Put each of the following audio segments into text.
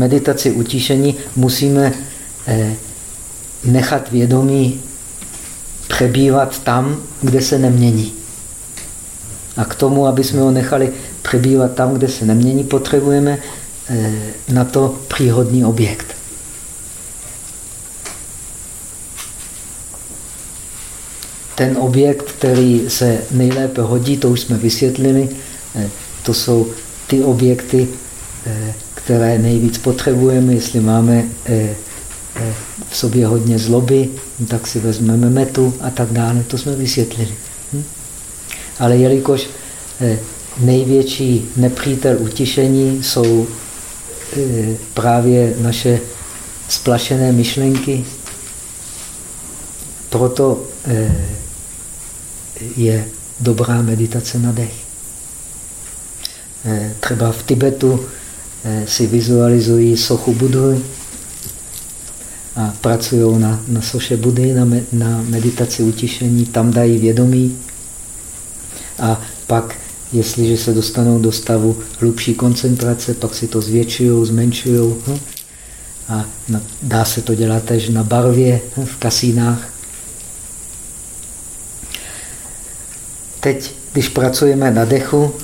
meditaci utišení musíme eh, nechat vědomí přebývat tam, kde se nemění. A k tomu, aby jsme ho nechali přebývat tam, kde se nemění, potřebujeme eh, na to příhodný objekt. Ten objekt, který se nejlépe hodí, to už jsme vysvětlili, eh, to jsou ty objekty, které nejvíc potřebujeme, jestli máme v sobě hodně zloby, tak si vezmeme metu a tak dále. To jsme vysvětlili. Hm? Ale jelikož eh, největší nepřítel utišení jsou eh, právě naše splašené myšlenky, proto eh, je dobrá meditace na dech. Třeba v Tibetu si vizualizují sochu Budhy, a pracují na, na soše Budy, na, me, na meditaci utišení, tam dají vědomí. A pak, jestliže se dostanou do stavu hlubší koncentrace, pak si to zvětšují, zmenšují. Hm? A na, dá se to dělat tež na barvě hm, v kasínách. Teď, když pracujeme na dechu,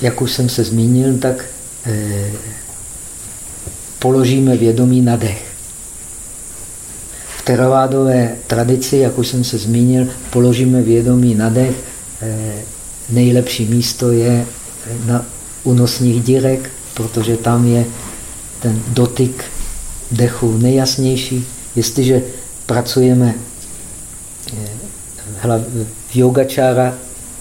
jak už jsem se zmínil, tak eh, položíme vědomí na dech. V teravádové tradici, jak už jsem se zmínil, položíme vědomí na dech. Eh, nejlepší místo je na unosních dírek, protože tam je ten dotyk dechu nejjasnější. Jestliže pracujeme eh, v yogačára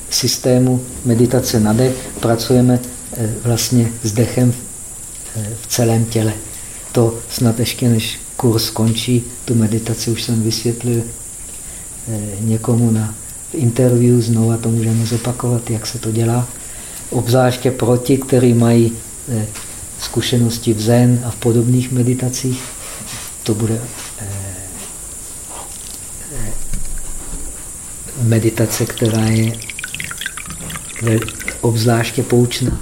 systému meditace na dech, pracujeme eh, vlastně s dechem v celém těle. To snad ještě než kurz skončí, tu meditaci už jsem vysvětlil eh, někomu na interview, znova to můžeme zopakovat, jak se to dělá. Obzvláště pro ti, kteří mají eh, zkušenosti v zen a v podobných meditacích, to bude eh, meditace, která je obzvláště poučná.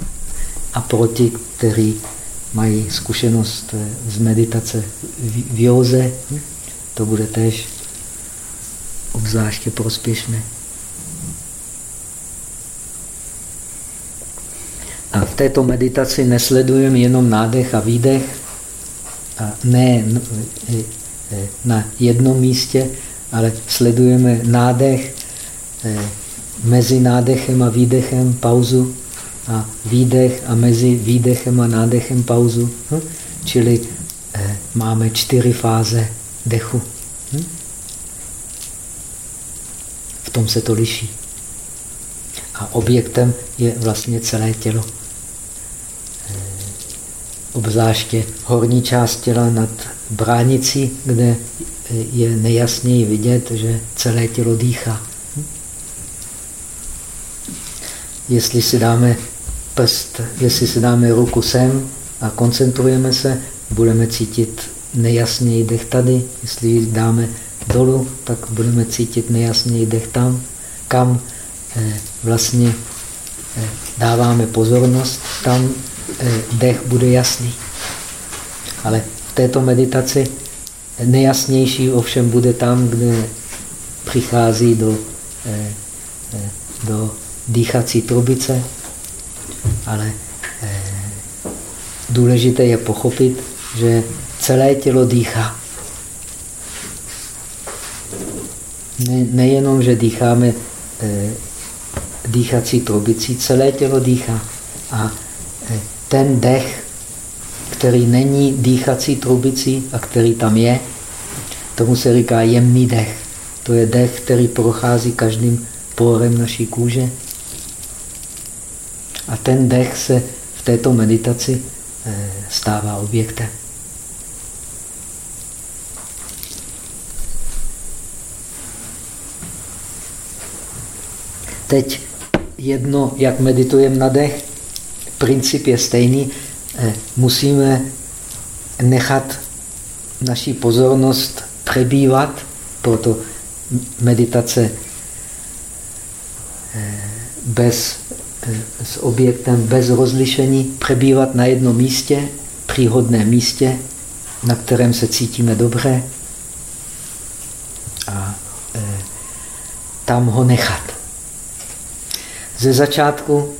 A pro ti, kteří mají zkušenost eh, z meditace v józe, to bude tež obzvláště prospěšné. A v této meditaci nesledujeme jenom nádech a výdech, a ne eh, eh, na jednom místě, ale sledujeme nádech, mezi nádechem a výdechem pauzu a výdech a mezi výdechem a nádechem pauzu. Hm? Čili eh, máme čtyři fáze dechu. Hm? V tom se to liší. A objektem je vlastně celé tělo. Eh, obzvláště horní část těla nad bránicí, kde eh, je nejasněji vidět, že celé tělo dýchá. Hm? Jestli si dáme prst, jestli si dáme ruku sem a koncentrujeme se, budeme cítit nejasněji dech tady. Jestli ji dáme dolů, tak budeme cítit nejasněji dech tam, kam eh, vlastně eh, dáváme pozornost, tam eh, dech bude jasný. Ale v této meditaci nejasnější ovšem bude tam, kde přichází do, do dýchací trubice, ale eh, důležité je pochopit, že celé tělo dýchá. Ne, nejenom, že dýcháme eh, dýchací trubicí, celé tělo dýchá. A eh, ten dech, který není dýchací trubicí a který tam je, tomu se říká jemný dech. To je dech, který prochází každým porem naší kůže a ten dech se v této meditaci eh, stává objektem. Teď jedno, jak meditujeme na dech, princip je stejný. Eh, musíme nechat naší pozornost přebývat, proto meditace eh, bez s objektem bez rozlišení, přebývat na jednom místě, příhodném místě, na kterém se cítíme dobře a e, tam ho nechat. Ze začátku,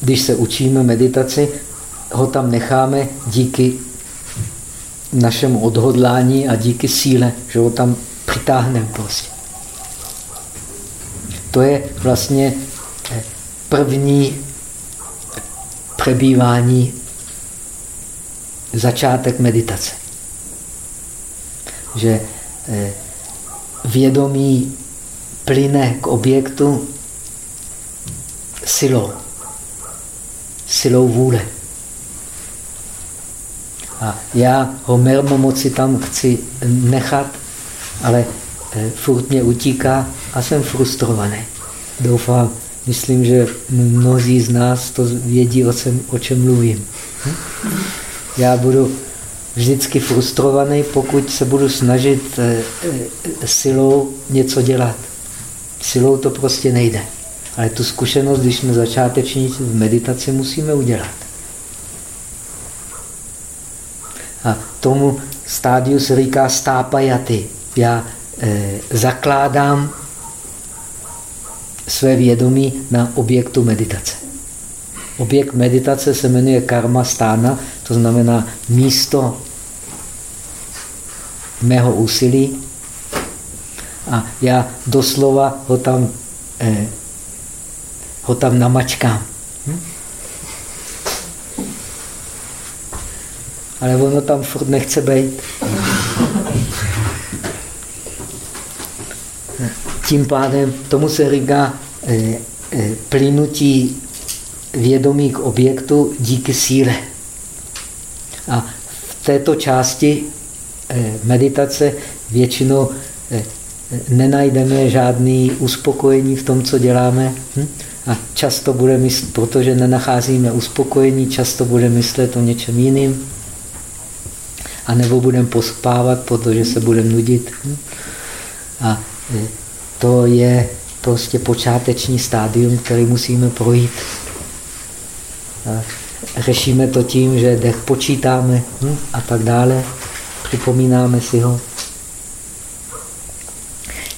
když se učíme meditaci, ho tam necháme díky našemu odhodlání a díky síle, že ho tam přitáhneme prostě. To je vlastně eh, první přebývání, začátek meditace. Že eh, vědomí plyne k objektu silou. Silou vůle. A já ho mermomoci tam chci nechat, ale eh, furt mě utíká a jsem frustrovaný. Doufám, myslím, že mnozí z nás to vědí, o čem, o čem mluvím. Já budu vždycky frustrovaný, pokud se budu snažit eh, eh, silou něco dělat. Silou to prostě nejde. Ale tu zkušenost, když jsme začátečníci v meditaci, musíme udělat. A tomu stádiu se říká stápajaty. Já eh, zakládám své vědomí na objektu meditace. Objekt meditace se jmenuje karma stána, to znamená místo mého úsilí. A já doslova ho tam, eh, ho tam namačkám. Hm? ale ono tam furt nechce být. Tím pádem tomu se říká eh, eh, plynutí vědomí k objektu díky síle. A v této části eh, meditace většinou nenajdeme žádný uspokojení v tom, co děláme. Hm? A často bude myslet, protože nenacházíme uspokojení, často bude myslet o něčem jiným a nebo budeme pospávat, protože se budeme nudit. A e, to je prostě počáteční stádium, který musíme projít. A řešíme to tím, že dech počítáme hm, a tak dále. Připomínáme si ho.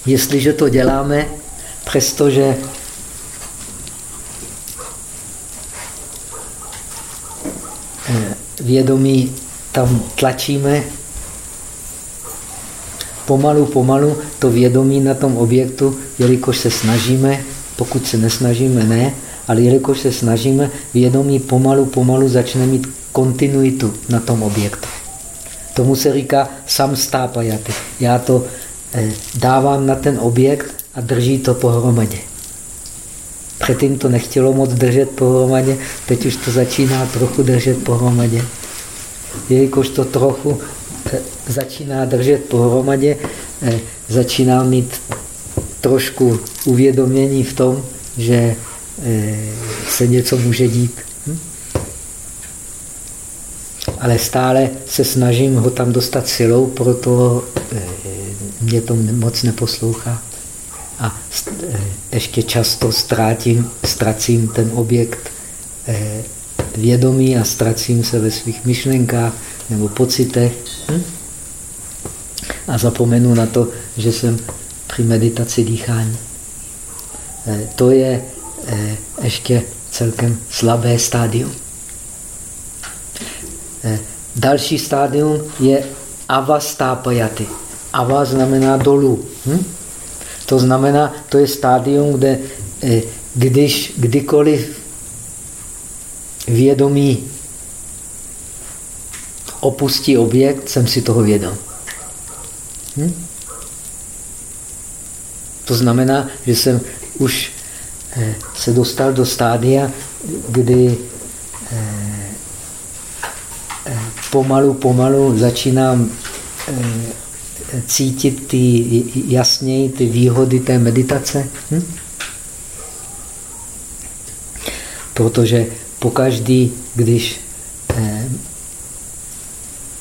Jestliže to děláme, přestože e, vědomí tam tlačíme pomalu, pomalu to vědomí na tom objektu, jelikož se snažíme, pokud se nesnažíme, ne, ale jelikož se snažíme, vědomí pomalu, pomalu začne mít kontinuitu na tom objektu. Tomu se říká samstápajaty. Já to eh, dávám na ten objekt a drží to pohromadě. Předtím to nechtělo moc držet pohromadě, teď už to začíná trochu držet pohromadě jelikož to trochu začíná držet pohromadě, eh, začíná mít trošku uvědomění v tom, že eh, se něco může dít. Hm? Ale stále se snažím ho tam dostat silou, proto mě to moc neposlouchá. A ještě často ztrátím, ztracím ten objekt vědomí a ztracím se ve svých myšlenkách nebo pocitech. Hm? A zapomenu na to, že jsem při meditaci dýchání. Eh, to je eh, ještě celkem slabé stádium. Eh, další stádium je avastápajaty. Ava znamená dolů. Hm? To znamená, to je stádium, kde když kdykoliv vědomí opustí objekt, jsem si toho vědom. Hm? To znamená, že jsem už eh, se dostal do stádia, kdy eh, eh, pomalu, pomalu začínám cítit ty, jasněji ty výhody té meditace. Hm? Protože pokaždý, když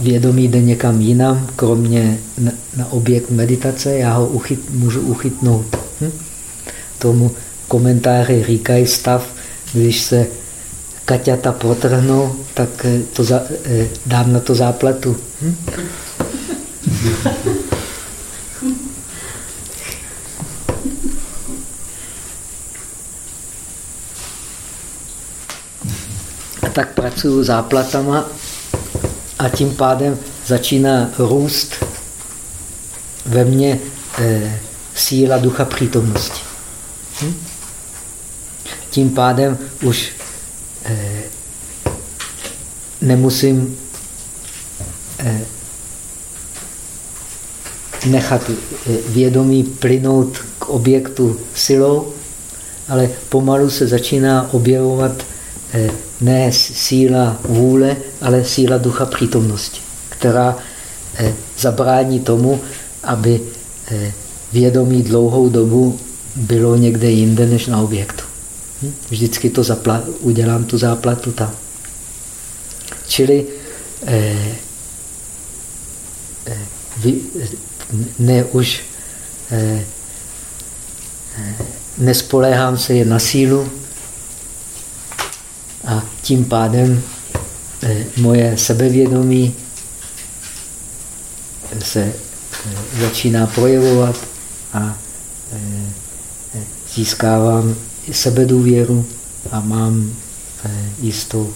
vědomí jde někam jinam, kromě na, na objekt meditace, já ho uchyt, můžu uchytnout. Hm? Tomu komentáři říkají stav, když se kaťata protrhnou, tak to za, dám na to záplatu. Hm? A tak pracuju záplatama a tím pádem začíná růst ve mně eh, síla ducha přítomnosti. Hm? Tím pádem už eh, nemusím eh, nechat vědomí plynout k objektu silou, ale pomalu se začíná objevovat ne síla vůle, ale síla ducha přítomnosti, která eh, zabrání tomu, aby vědomí dlouhou dobu bylo někde jinde než na objektu. Hm? Vždycky to udělám tu záplatu tam. Čili eh, eh, vy, ne už eh, eh, nespoléhám se je na sílu a tím pádem eh, moje sebevědomí se eh, začíná projevovat a eh, získávám sebedůvěru a mám jistou,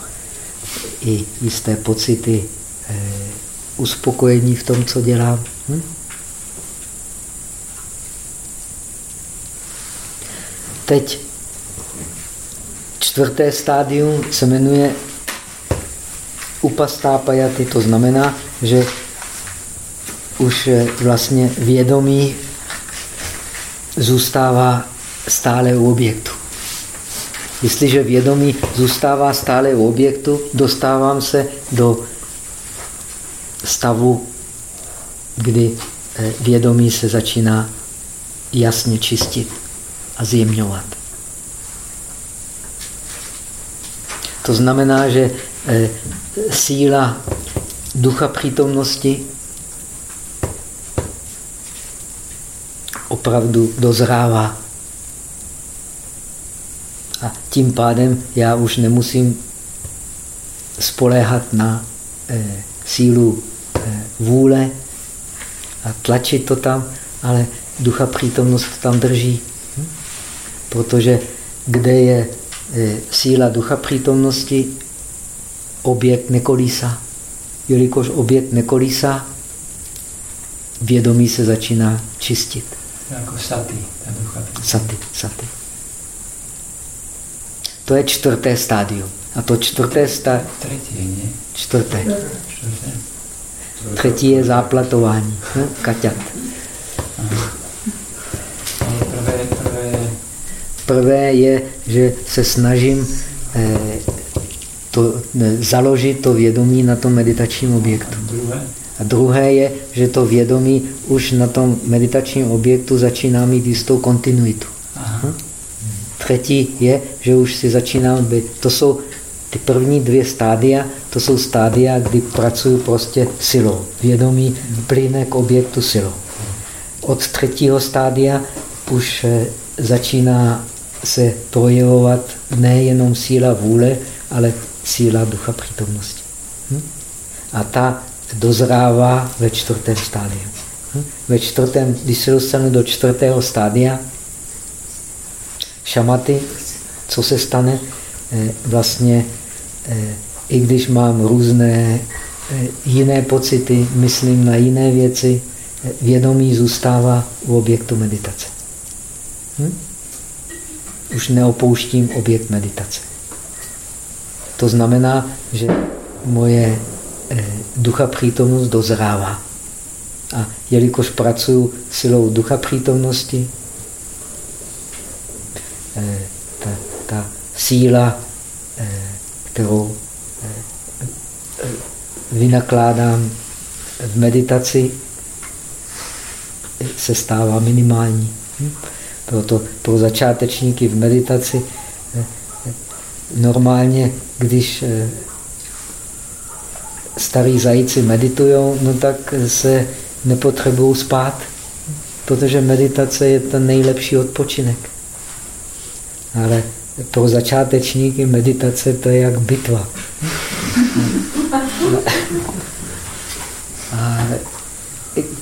i jisté pocity uspokojení v tom, co dělám. Hm? Teď čtvrté stádium se jmenuje upastápajaty, to znamená, že už vlastně vědomí zůstává stále u objektu. Jestliže vědomí zůstává stále u objektu, dostávám se do stavu, kdy eh, vědomí se začíná jasně čistit a zjemňovat. To znamená, že eh, síla ducha přítomnosti opravdu dozrává. A tím pádem já už nemusím spoléhat na eh, sílu eh, vůle a tlačit to tam, ale ducha přítomnost tam drží. Hm? Protože kde je síla ducha přítomnosti, objekt nekolísá. Jelikož objekt nekolísá, vědomí se začíná čistit. Jako saty. Saty, saty. To je čtvrté stádium. A to čtvrté stádium... Třetí, ne? Čtvrté. Třetí je záplatování. Kaťat. Prvé, prvé... prvé je, že se snažím eh, to, založit to vědomí na tom meditačním objektu. A druhé je, že to vědomí už na tom meditačním objektu začíná mít jistou kontinuitu. Aha. Hm? Třetí je, že už si začínám být. To jsou ty první dvě stádia, to jsou stádia, kdy pracuji prostě silou. Vědomí plyne k objektu silou. Od třetího stádia už eh, začíná se projevovat nejenom síla vůle, ale síla ducha přítomnosti. Hm? A ta dozrává ve čtvrtém stádiu. Hm? Ve čtvrtém, když se dostanu do čtvrtého stádia, šamaty, co se stane? Eh, vlastně, eh, i když mám různé eh, jiné pocity, myslím na jiné věci, vědomí zůstává u objektu meditace. Hm? Už neopouštím objekt meditace. To znamená, že moje ducha přítomnost dozrává. A jelikož pracuji silou ducha přítomnosti, Eh, ta, ta síla, eh, kterou eh, vynakládám v meditaci, se stává minimální. Proto pro začátečníky v meditaci normálně, když starí zajíci meditují, no tak se nepotřebují spát, protože meditace je ten nejlepší odpočinek. Ale pro začátečníky meditace to je jak bitva. A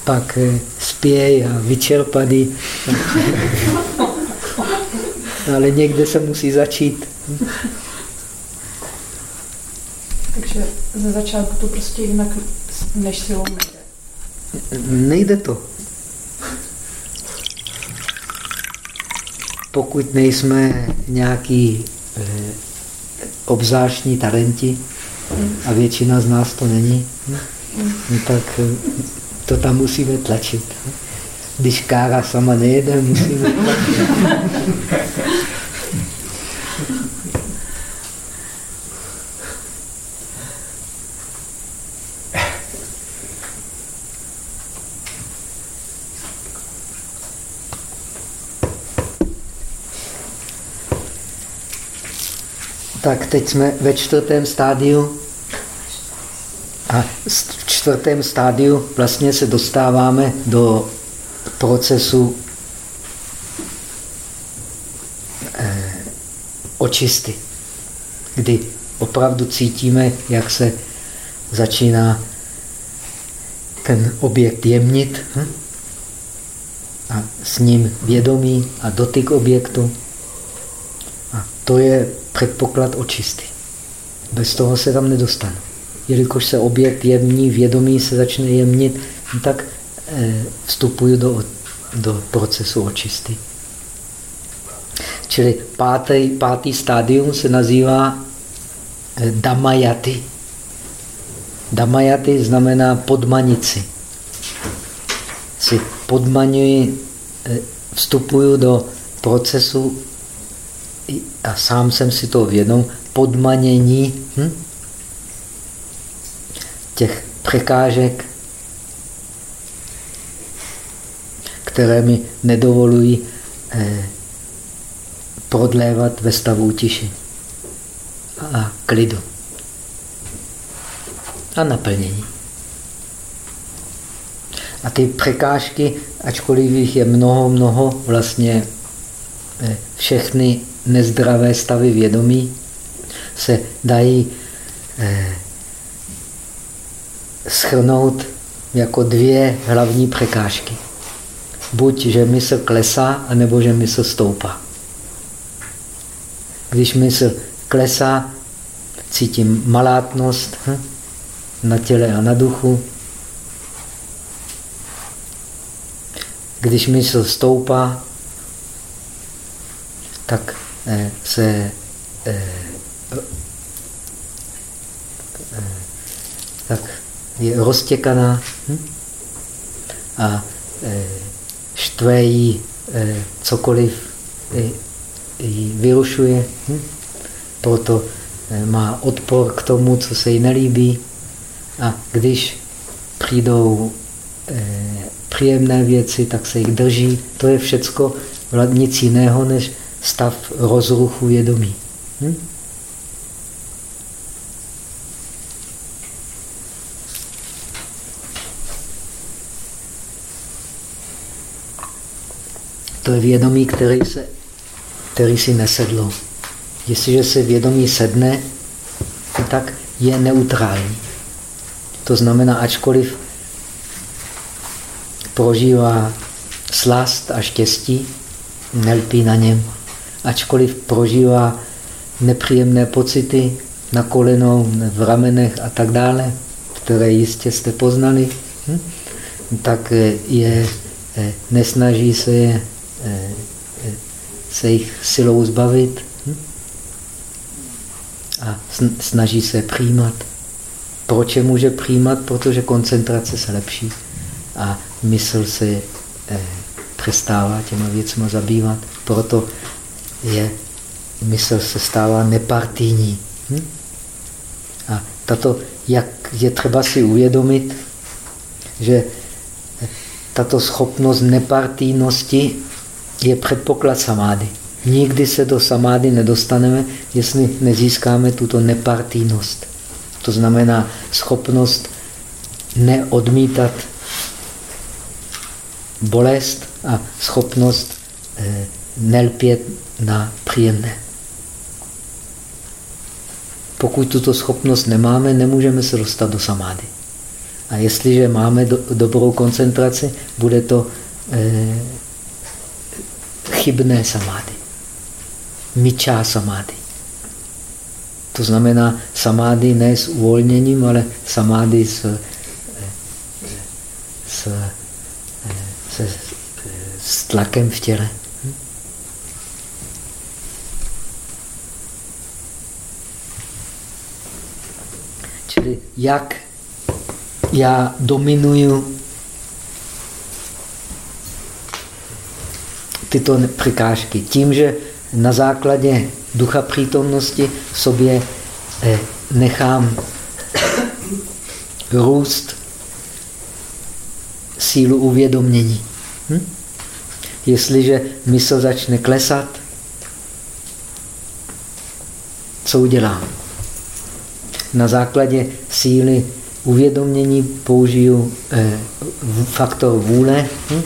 pak eh, spěj a vyčerpaný. Ale někde se musí začít. Takže ze začátku to prostě jinak než silou nejde. Nejde to. Pokud nejsme nějaký eh, obzvláštní talenti, a většina z nás to není, no tak eh, to tam musíme tlačit. Když kára sama nejede, musíme. Tak teď jsme ve čtvrtém stádiu a v čtvrtém stádiu vlastně se dostáváme do procesu eh, očisty, kdy opravdu cítíme, jak se začíná ten objekt jemnit hm? a s ním vědomí a dotyk objektu. A to je předpoklad očisty. Bez toho se tam nedostanu. Jelikož se objekt jemní, vědomí se začne jemnit, no tak eh, vstupuju do, do procesu očisty. Čili pátý, pátý stádium se nazývá eh, damayaty. Damayaty znamená podmanici. Si podmaňuji, eh, vstupuju do procesu a sám jsem si to vědom, podmanění hm? Těch překážek, které mi nedovolují eh, prodlévat ve stavu tiši a klidu a naplnění. A ty překážky, ačkoliv jich je mnoho, mnoho, vlastně eh, všechny nezdravé stavy vědomí se dají eh, schrnout jako dvě hlavní překážky. Buď, že mysl klesá, anebo že mysl stoupá. Když mysl klesá, cítím malátnost hm, na těle a na duchu. Když mysl stoupá, tak Eh, se eh, eh, tak je roztěkaná hm? a štve jí cokoliv ji vyrušuje, hm? proto má odpor k tomu, co se jí nelíbí. A když přijdou příjemné věci, tak se jich drží. To je všecko nic jiného, než stav rozruchu vědomí. Hm? To je vědomí, který, se, který si nesedlo. Jestliže se vědomí sedne, tak je neutrální. To znamená, ačkoliv prožívá slast a štěstí, nelpí na něm ačkoliv prožívá nepříjemné pocity na kolenou, v ramenech a tak dále, které jistě jste poznali, hm? tak je, nesnaží se, je, se jich silou zbavit hm? a snaží se přijímat. Proč je může přijímat? Protože koncentrace se lepší a mysl se přestává těma věcmi zabývat. Proto je, mysl se stává nepartijní. Hm? A tato, jak je třeba si uvědomit, že tato schopnost nepartijnosti je předpoklad samády. Nikdy se do samády nedostaneme, jestli nezískáme tuto nepartijnost. To znamená schopnost neodmítat bolest a schopnost eh, nelpět na příjemné. pokud tuto schopnost nemáme, nemůžeme se dostat do samády. A jestliže máme do, dobrou koncentraci, bude to eh, chybné samády. Mičá samády. To znamená samády ne s uvolněním, ale samády s, eh, s, eh, s, s tlakem v těle. Čili jak já dominuju tyto překážky. Tím, že na základě ducha přítomnosti sobě eh, nechám růst sílu uvědomění. Hm? Jestliže mysl začne klesat, co udělám? Na základě síly uvědomění použiju eh, faktor vůle, hm?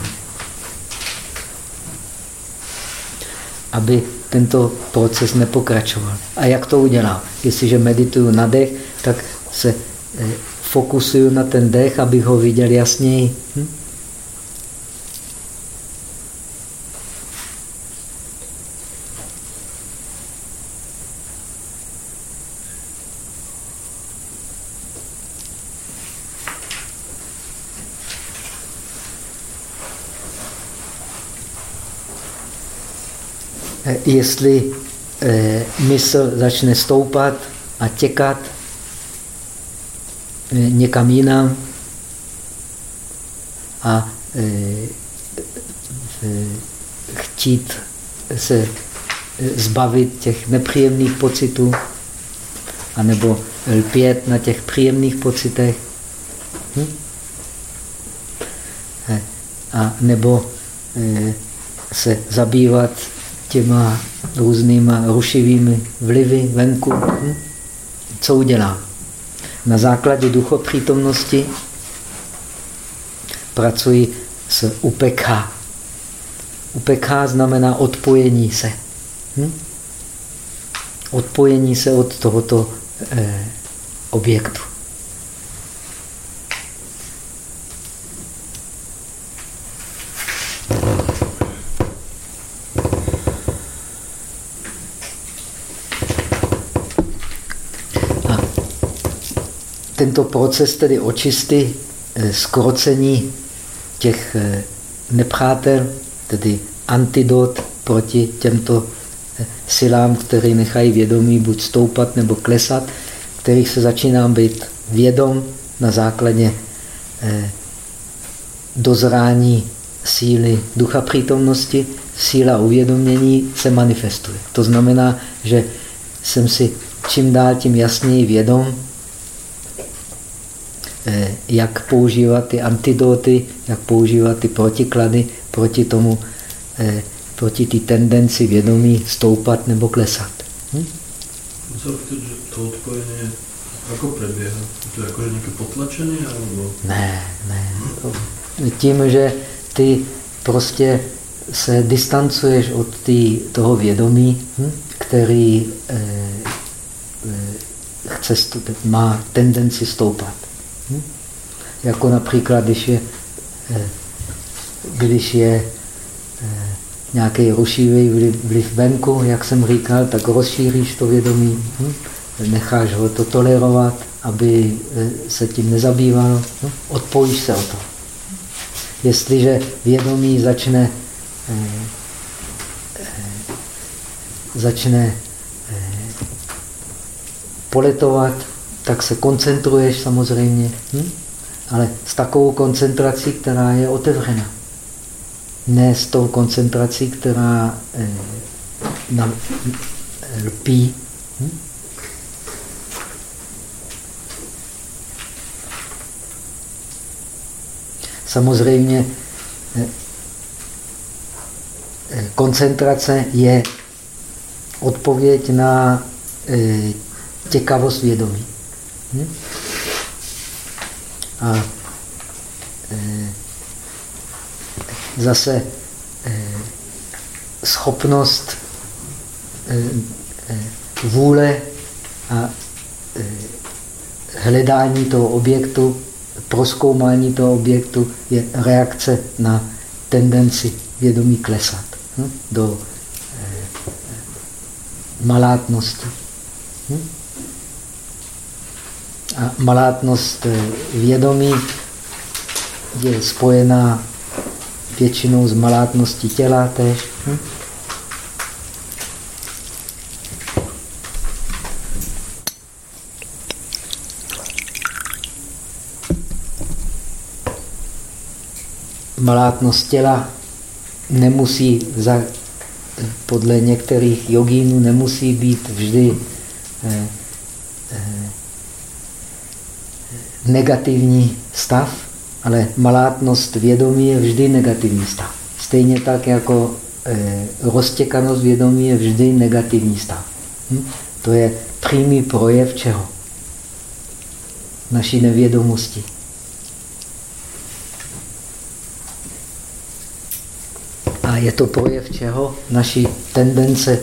Aby tento proces nepokračoval. A jak to udělám? Jestliže medituju na dech, tak se eh, fokusuju na ten dech, abych ho viděl jasněji. Hm? Jestli eh, mysl začne stoupat a těkat eh, někam jinam a eh, chtít se zbavit těch nepříjemných pocitů, anebo lpět na těch příjemných pocitech, hm? a nebo se zabývat těma různýma rušivými vlivy venku. Hm? Co udělá? Na základě duchopřítomnosti pracuji s upekha. Upekha znamená odpojení se. Hm? Odpojení se od tohoto eh, objektu. Tento proces tedy očisty, eh, skrocení těch eh, nepřátel, tedy antidot proti těmto eh, silám, které nechají vědomí buď stoupat nebo klesat, kterých se začíná být vědom na základě dozrání síly ducha přítomnosti, síla uvědomění se manifestuje. To znamená, že jsem si čím dál tím jasněji vědom, jak používat ty antidoty, jak používat ty protiklady proti tomu, eh, proti té tendenci vědomí stoupat nebo klesat. Hm? Co že to odpojení jako preběhá? Je to jako že někdo potlačený? Alebo... Ne, ne. Tím, že ty prostě se distancuješ od tý, toho vědomí, hm? který eh, eh, chce, má tendenci stoupat. Hm? Jako například, když je, eh, když je eh, nějaký rušivý vliv, venku, jak jsem říkal, tak rozšíříš to vědomí, hm? necháš ho to tolerovat, aby eh, se tím nezabýval, hm? odpojíš se o to. Jestliže vědomí začne, začne poletovat, tak se koncentruješ samozřejmě, hm? ale s takovou koncentrací, která je otevřena. Ne s tou koncentrací, která eh, na, eh, lpí. Hm? Samozřejmě eh, eh koncentrace je odpověď na těkavost vědomí. Hm? A e, zase e, schopnost e, e, vůle a hledání toho objektu, proskoumání toho objektu je reakce na tendenci vědomí klesat hm? do eh, malátnosti. Hm? A malátnost eh, vědomí je spojená většinou s malátností těla tež. Hm? malátnost těla nemusí, za, podle některých jogínů, nemusí být vždy eh, eh, negativní stav, ale malátnost vědomí je vždy negativní stav. Stejně tak jako eh, roztěkanost vědomí je vždy negativní stav. Hm? To je přímý projev čeho? Naší nevědomosti. A je to projev čeho? Naší tendence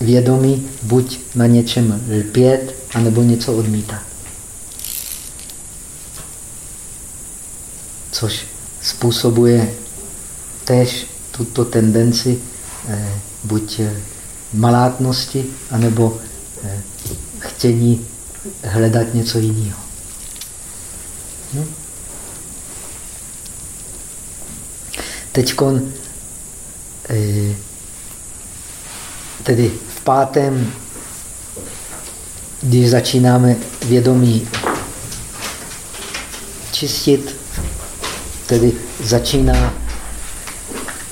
vědomí buď na něčem lpět, anebo něco odmítat. Což způsobuje též tuto tendenci eh, buď eh, malátnosti, anebo eh, chtění hledat něco jiného. Hm? Teď eh, tedy v pátém, když začínáme vědomí čistit, tedy začíná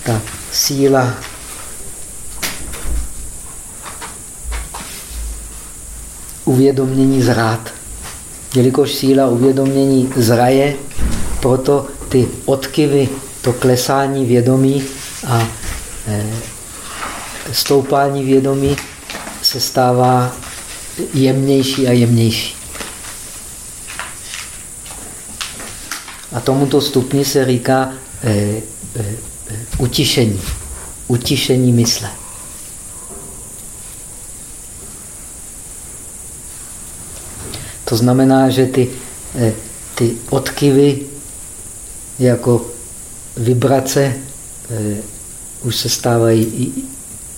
ta síla uvědomění zrát. Jelikož síla uvědomění zraje, proto ty odkyvy to klesání vědomí a eh, stoupání vědomí se stává jemnější a jemnější. A tomuto stupni se říká eh, eh, utišení. Utišení mysle. To znamená, že ty, ty odkyvy jako vibrace eh, už se stávají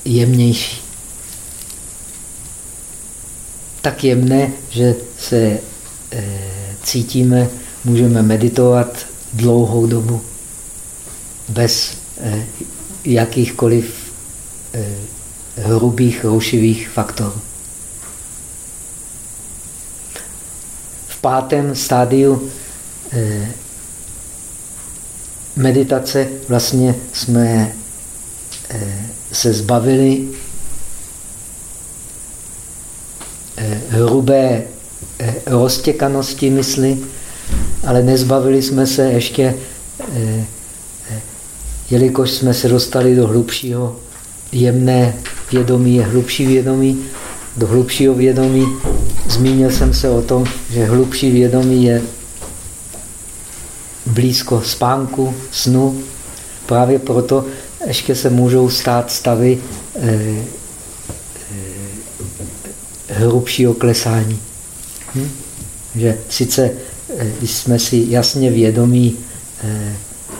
jemnější. Tak jemné, že se eh, cítíme, můžeme meditovat dlouhou dobu bez eh, jakýchkoliv eh, hrubých, rušivých faktorů. V pátém stádiu eh, meditace vlastně jsme se zbavili hrubé roztěkanosti mysli, ale nezbavili jsme se ještě, jelikož jsme se dostali do hlubšího, jemné vědomí je hlubší vědomí, do hlubšího vědomí. Zmínil jsem se o tom, že hlubší vědomí je blízko spánku, snu. Právě proto ještě se můžou stát stavy eh, eh, hrubšího klesání. Hm? Že sice eh, jsme si jasně vědomí eh,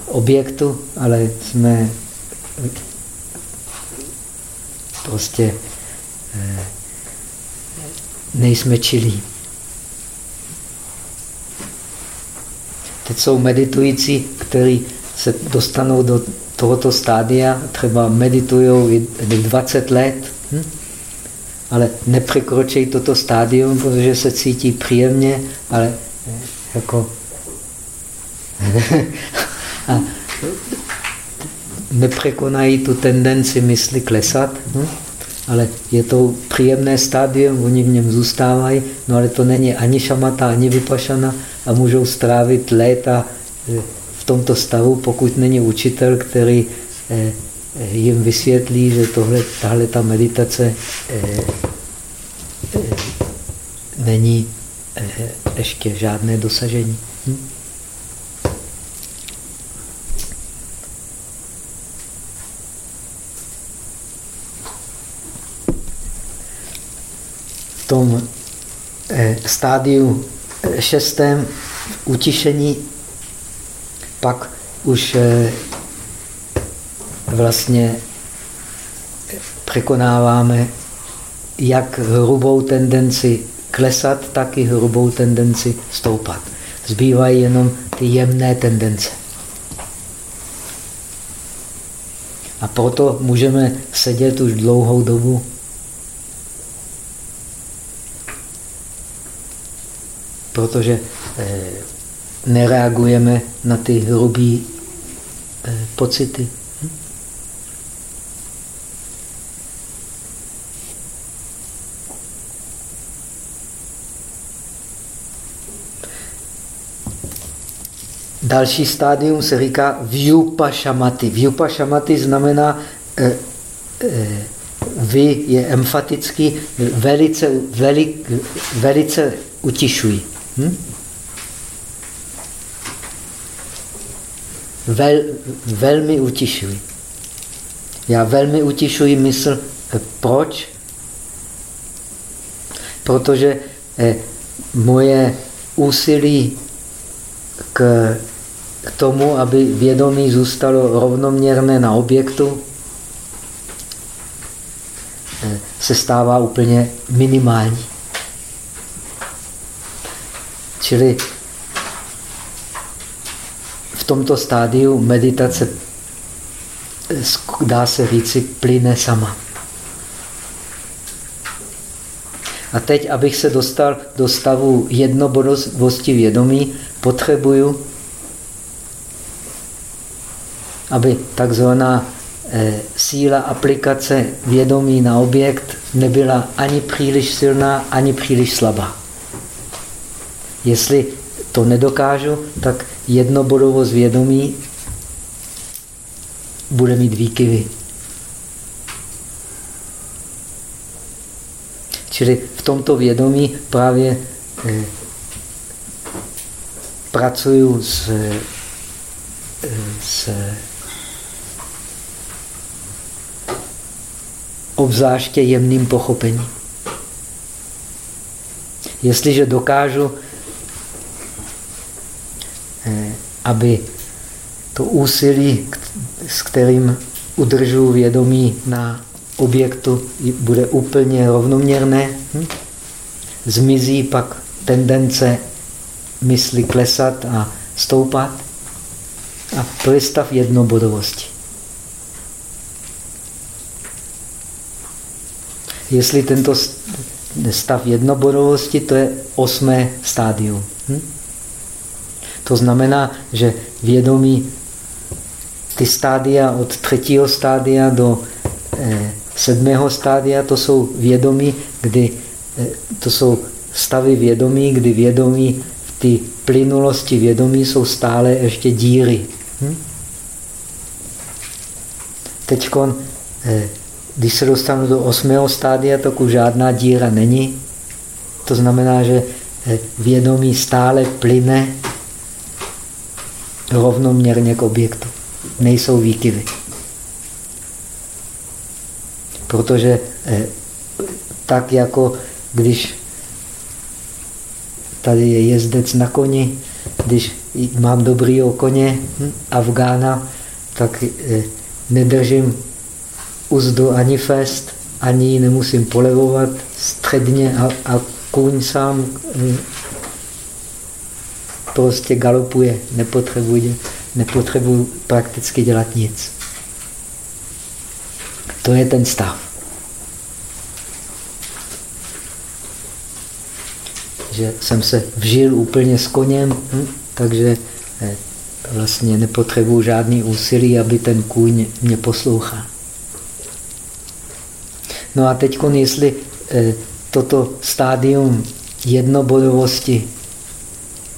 objektu, ale jsme prostě eh, nejsme čilí. Teď jsou meditující, kteří se dostanou do tohoto stádia, třeba meditují 20 let, hm? ale nepřekročí toto stádium, protože se cítí příjemně, ale eh, jako a nepřekonají tu tendenci mysli klesat, hm? ale je to příjemné stádium, oni v něm zůstávají, no ale to není ani šamata, ani vypašana a můžou strávit léta eh, v tomto stavu, pokud není učitel, který eh, jim vysvětlí, že tohle, tahle ta meditace eh, není ještě žádné dosažení. Hm? tom eh, stádiu eh, šestém utišení pak už eh, vlastně překonáváme jak hrubou tendenci klesat, tak i hrubou tendenci stoupat. Zbývají jenom ty jemné tendence. A proto můžeme sedět už dlouhou dobu. Protože eh, nereagujeme na ty hrubé eh, pocity. Další stádium se říká vyupa šamaty. Vyupa šamaty znamená eh, eh, vy je emfatický, velice, velik, velice utišují. Hm? Vel, velmi utišují. Já velmi utišuji mysl. Eh, proč? Protože eh, moje úsilí k k tomu, aby vědomí zůstalo rovnoměrné na objektu, eh, se stává úplně minimální. Čili v tomto stádiu meditace dá se říci plyne sama. A teď, abych se dostal do stavu jednobodovosti vědomí, potřebuju aby takzvaná eh, síla aplikace vědomí na objekt nebyla ani příliš silná, ani příliš slabá. Jestli to nedokážu, tak jednobodovost vědomí bude mít výkyvy. Čili v tomto vědomí právě eh, pracuju s, eh, s obzvláště jemným pochopením. Jestliže dokážu, eh, aby to úsilí, s kterým udržuji vědomí na objektu, bude úplně rovnoměrné, hm? zmizí pak tendence mysli klesat a stoupat a to je stav jednobodovosti. Jestli tento stav jednobodovosti, to je osmé stádium. Hm? To znamená, že vědomí ty stádia od třetího stádia do eh, sedmého stádia, to jsou vědomí, kdy eh, to jsou stavy vědomí, kdy vědomí v ty plynulosti vědomí jsou stále ještě díry. Hm? Teď eh, když se dostanu do osmého stádia, tak už žádná díra není. To znamená, že eh, vědomí stále plyne rovnoměrně k objektu. Nejsou výkyvy. Protože eh, tak jako když tady je jezdec na koni, když mám dobrýho koně, hm, Afgána, tak eh, nedržím uzdu ani fest, ani ji nemusím polevovat středně a, a kůň sám hm, prostě galopuje, nepotřebuje, nepotřebuji prakticky dělat nic. To je ten stav. Že jsem se vžil úplně s koněm, hm, takže eh, vlastně nepotřebuji žádný úsilí, aby ten kůň mě poslouchal. No a teď, jestli eh, toto stádium jednobodovosti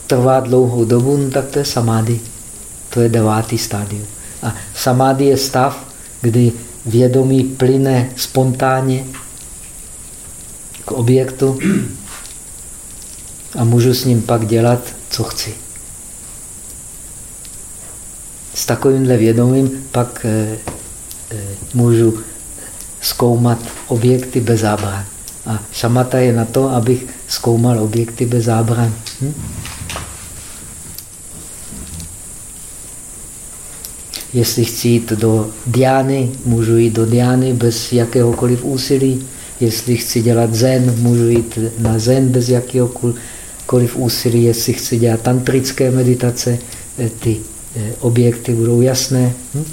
trvá dlouhou dobu, no tak to je samády. To je devátý stádium. A samády je stav, kdy vědomí plyne spontánně k objektu a můžu s ním pak dělat, co chci. S takovýmhle vědomím pak eh, eh, můžu zkoumat objekty bez zábran. A šamata je na to, abych zkoumal objekty bez zábran. Hm? Jestli chci jít do diány, můžu jít do diány bez jakéhokoliv úsilí. Jestli chci dělat zen, můžu jít na zen bez jakéhokoliv úsilí. Jestli chci dělat tantrické meditace, eh, ty eh, objekty budou jasné. Hm?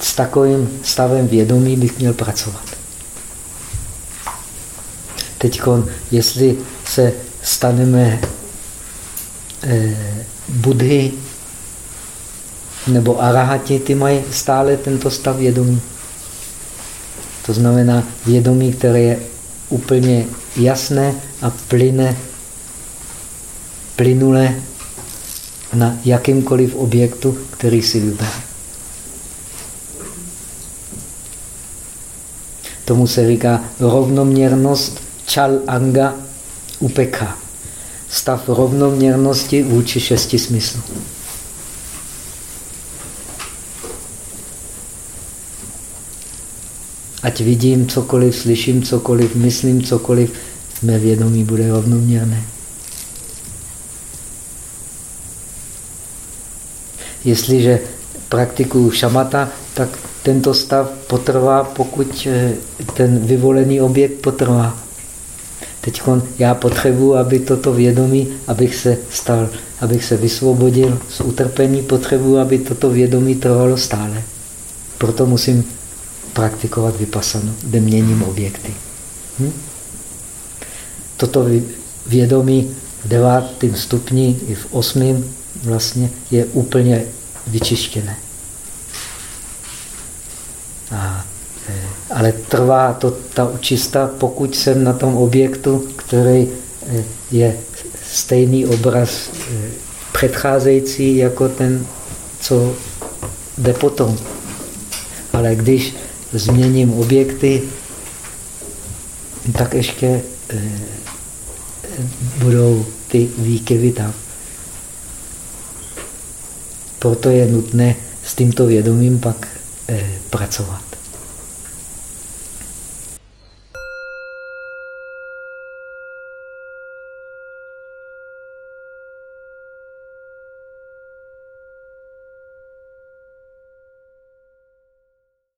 S takovým stavem vědomí bych měl pracovat. Teď, jestli se staneme eh, budhy nebo arahati, ty mají stále tento stav vědomí. To znamená vědomí, které je úplně jasné a plyne, plynule na jakýmkoliv objektu, který si vybere. Tomu se říká rovnoměrnost čal anga upeka. Stav rovnoměrnosti vůči šesti smyslů. Ať vidím cokoliv, slyším cokoliv, myslím cokoliv, mé vědomí bude rovnoměrné. Jestliže praktikuju šamata, tak tento stav potrvá, pokud eh, ten vyvolený objekt potrvá. Teď já potřebuji, aby toto vědomí, abych se stal, abych se vysvobodil z utrpení, potřebuji, aby toto vědomí trvalo stále. Proto musím praktikovat vypasanu, kde měním objekty. Hm? Toto vědomí v devátém stupni i v osmém vlastně je úplně vyčištěné. A, e, ale trvá to ta čista, pokud jsem na tom objektu, který e, je stejný obraz e, předcházející jako ten, co jde potom. Ale když změním objekty, tak ještě budou ty výkyvy tam. Proto je nutné s tímto vědomím pak pracovat.